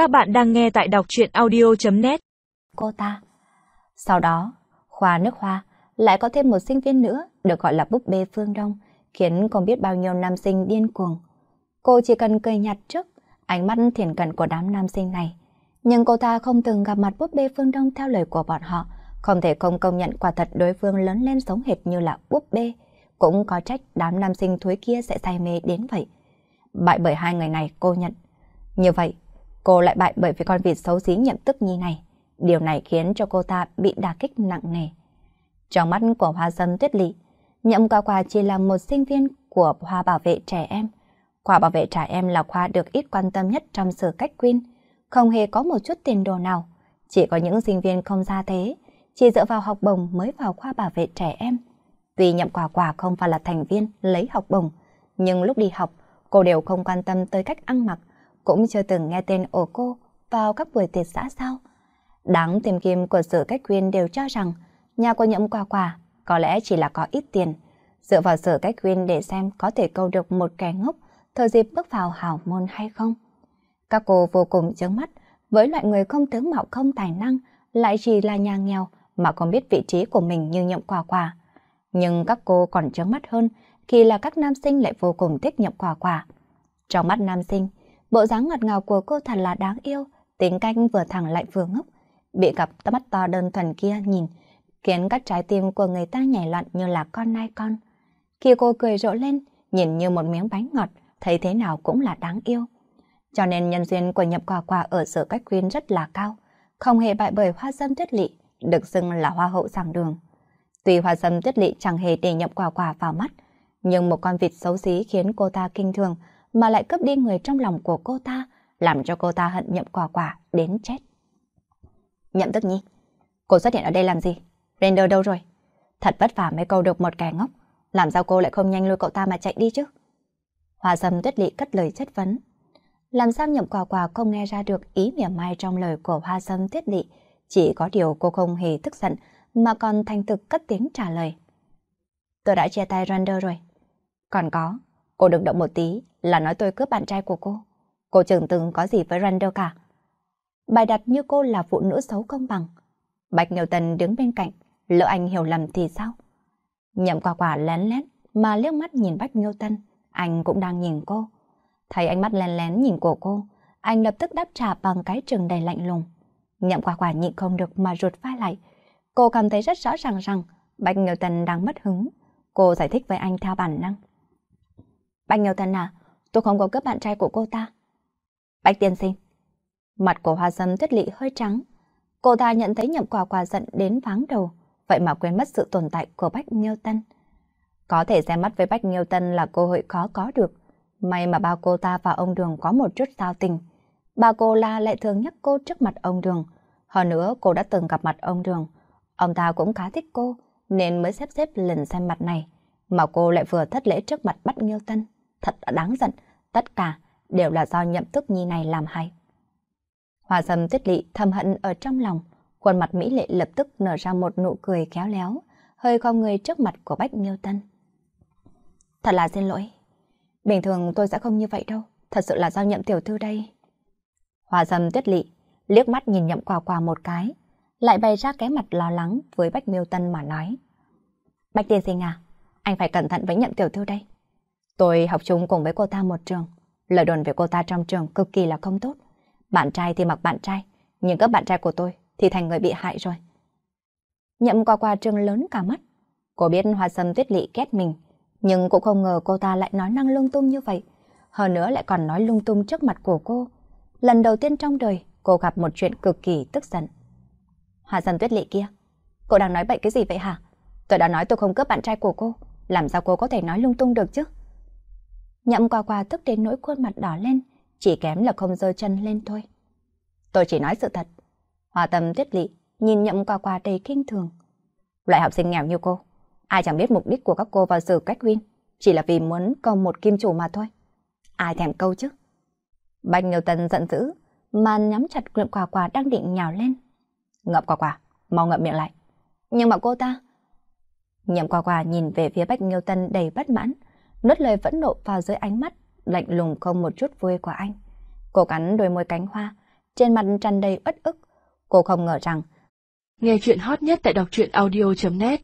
Các bạn đang nghe tại đọc truyện audio.net Cô ta. Sau đó, khoa nước hoa lại có thêm một sinh viên nữa được gọi là búp bê Phương Đông, khiến không biết bao nhiêu nam sinh điên cuồng. Cô chỉ cần cười nhạt trước ánh mắt thiền cận của đám nam sinh này. Nhưng cô ta không từng gặp mặt búp bê Phương Đông theo lời của bọn họ, không thể không công nhận quả thật đối phương lớn lên sống hệt như là búp bê. Cũng có trách đám nam sinh thúi kia sẽ say mê đến vậy. Bại bởi hai người này cô nhận. Như vậy, cô lại bại bởi vì con vịt xấu xí nhậm tức nhi này. Điều này khiến cho cô ta bị đả kích nặng nề. Trong mắt của hoa dâm tuyết lị, nhậm cao quả chỉ là một sinh viên của khoa bảo vệ trẻ em. Khoa bảo vệ trẻ em là khoa được ít quan tâm nhất trong sở cách quyên, không hề có một chút tiền đồ nào. Chỉ có những sinh viên không ra thế, chỉ dựa vào học bổng mới vào khoa bảo vệ trẻ em. tuy nhậm quả quả không phải là thành viên lấy học bổng, nhưng lúc đi học, cô đều không quan tâm tới cách ăn mặc, cũng chưa từng nghe tên ổ cô vào các buổi tiệc xã sao. Đáng tìm kiếm của sự cách quyên đều cho rằng nhà của nhậm quà quà có lẽ chỉ là có ít tiền, dựa vào sự cách quyên để xem có thể câu được một kẻ ngốc thời dịp bước vào hào môn hay không. Các cô vô cùng chướng mắt với loại người không tướng mạo không tài năng, lại chỉ là nhà nghèo mà không biết vị trí của mình như nhậm quà quà. Nhưng các cô còn chướng mắt hơn khi là các nam sinh lại vô cùng thích nhậm quà quà Trong mắt nam sinh, bộ dáng ngọt ngào của cô thật là đáng yêu, tính cách vừa thẳng lại vừa ngốc. Bị cặp mắt to đơn thuần kia nhìn, khiến các trái tim của người ta nhảy loạn như là con nai con. Khi cô cười rộ lên, nhìn như một miếng bánh ngọt, thấy thế nào cũng là đáng yêu. Cho nên nhân duyên của nhập quả quả ở sở cách quyên rất là cao, không hề bại bởi hoa dâm tuyết lị, được xưng là hoa hậu giảng đường. Tuy hoa dâm tuyết lị chẳng hề để nhập quả quả vào mắt, nhưng một con vịt xấu xí khiến cô ta kinh thường mà lại cướp đi người trong lòng của cô ta, làm cho cô ta hận nhậm quả quả đến chết. Nhậm tức nhi, cô xuất hiện ở đây làm gì? Render đâu rồi? Thật vất vả mới câu được một kẻ ngốc, làm sao cô lại không nhanh lôi cậu ta mà chạy đi chứ? Hoa dâm tuyết lị cất lời chất vấn. Làm sao nhậm quả quả không nghe ra được ý mỉa mai trong lời của hoa dâm tuyết lị, chỉ có điều cô không hề tức giận mà còn thành thực cất tiếng trả lời. Tôi đã chia tay Render rồi. Còn có, cô đừng động một tí là nói tôi cướp bạn trai của cô. Cô chẳng từng có gì với randall cả. Bài đặt như cô là phụ nữ xấu công bằng. Bạch Nhiều Tần đứng bên cạnh, lỡ anh hiểu lầm thì sao? Nhậm quả quả lén lén mà liếc mắt nhìn Bách Nghiêu Tân, anh cũng đang nhìn cô. Thấy ánh mắt lén lén nhìn của cô, anh lập tức đáp trả bằng cái trừng đầy lạnh lùng. Nhậm quả quả nhịn không được mà rụt vai lại. Cô cảm thấy rất rõ ràng rằng Bạch Nghiêu Tân đang mất hứng. Cô giải thích với anh theo bản năng. Bạch Nghiêu Tân à, tôi không có cướp bạn trai của cô ta. Bạch tiên sinh. Mặt của hoa dâm tuyết lị hơi trắng. Cô ta nhận thấy nhậm quả quả giận đến váng đầu, vậy mà quên mất sự tồn tại của Bách Nghiêu Tân. Có thể xem mắt với Bách Nghiêu Tân là cơ hội khó có được. May mà ba cô ta và ông Đường có một chút giao tình. Ba cô La lại thường nhắc cô trước mặt ông Đường. Hơn nữa cô đã từng gặp mặt ông Đường. Ông ta cũng khá thích cô, nên mới xếp xếp lần xem mặt này. Mà cô lại vừa thất lễ trước mặt Bách Nghiêu Tân. Thật là đáng giận, tất cả đều là do nhậm thức nhi này làm hay. Hòa dâm tuyết lị thầm hận ở trong lòng, khuôn mặt Mỹ lệ lập tức nở ra một nụ cười khéo léo, hơi không người trước mặt của Bách Nghiêu Tân. Thật là xin lỗi. Bình thường tôi sẽ không như vậy đâu, thật sự là do nhậm tiểu thư đây. Hòa dâm tuyết lị, liếc mắt nhìn nhậm quà quà một cái, lại bày ra cái mặt lo lắng với Bách Miêu Tân mà nói. Bách tiên sinh à, anh phải cẩn thận với nhậm tiểu thư đây. Tôi học chung cùng với cô ta một trường, lời đồn về cô ta trong trường cực kỳ là không tốt. Bạn trai thì mặc bạn trai, nhưng các bạn trai của tôi thì thành người bị hại rồi. Nhậm qua qua trường lớn cả mắt. Cô biết hoa sâm tuyết lị ghét mình, nhưng cũng không ngờ cô ta lại nói năng lung tung như vậy. Hơn nữa lại còn nói lung tung trước mặt của cô. Lần đầu tiên trong đời, cô gặp một chuyện cực kỳ tức giận. Hoa sâm tuyết lị kia, cô đang nói bậy cái gì vậy hả? Tôi đã nói tôi không cướp bạn trai của cô, làm sao cô có thể nói lung tung được chứ? Nhậm qua qua tức đến nỗi khuôn mặt đỏ lên, chỉ kém là không dơ chân lên thôi. Tôi chỉ nói sự thật. Hòa tâm tuyết lị, nhìn nhậm quà quà đầy kinh thường. Loại học sinh nghèo như cô, ai chẳng biết mục đích của các cô vào sự cách win, chỉ là vì muốn cầu một kim chủ mà thôi. Ai thèm câu chứ? Bạch Nghiêu Tân giận dữ, mà nhắm chặt ngậm quà quà đang định nhào lên. Ngậm quà quà, mau ngậm miệng lại. Nhưng mà cô ta... Nhậm quà quà nhìn về phía Bạch Nghiêu Tân đầy bất mãn, nuốt lời vẫn nộ vào dưới ánh mắt, lạnh lùng không một chút vui của anh. Cô cắn đôi môi cánh hoa, trên mặt tràn đầy uất ức. Cô không ngờ rằng Nghe chuyện hot nhất tại đọc truyện audio.net